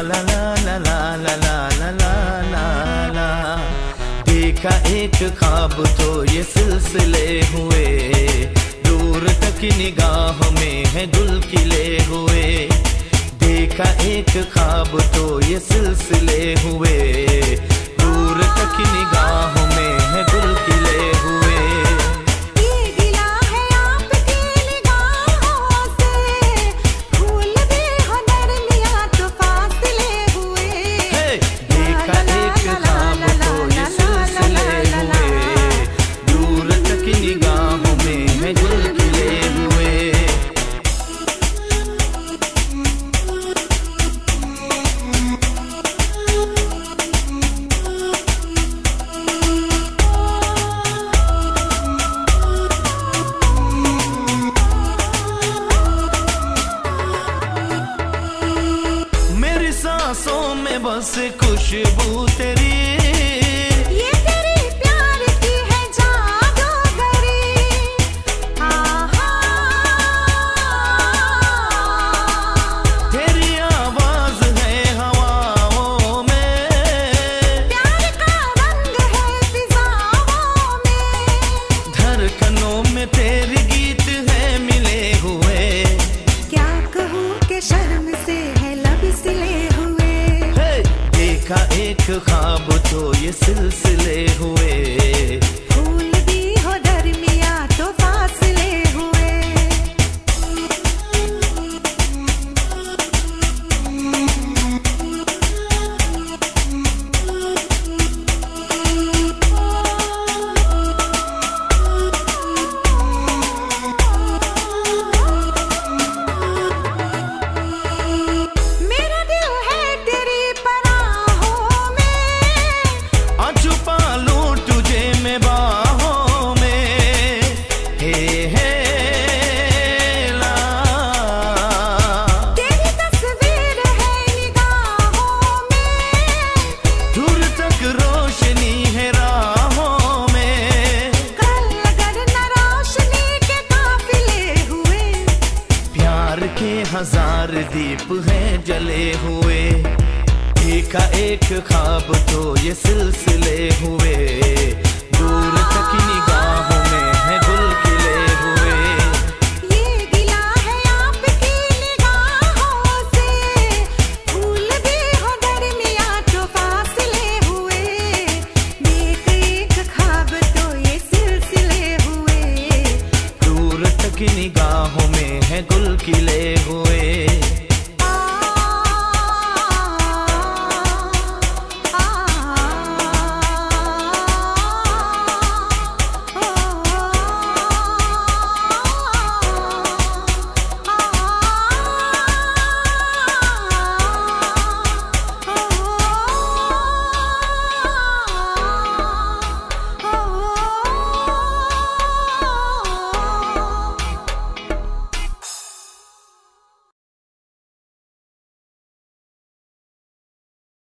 ला ला ला ला देखा एक खाब तो ये सिलसिले हुए दूर तक निगाह में है दुल खिले हुए देखा एक खाब तो ये सिलसिले हुए दूर तक निगाह में है दुल किले बस खुशबू तेरी एक ख्वाब तो ये सिलसिले हुए। चार दीप हैं जले हुए। एका एक खाब तो ये सिलसिले हुए। किले हुए।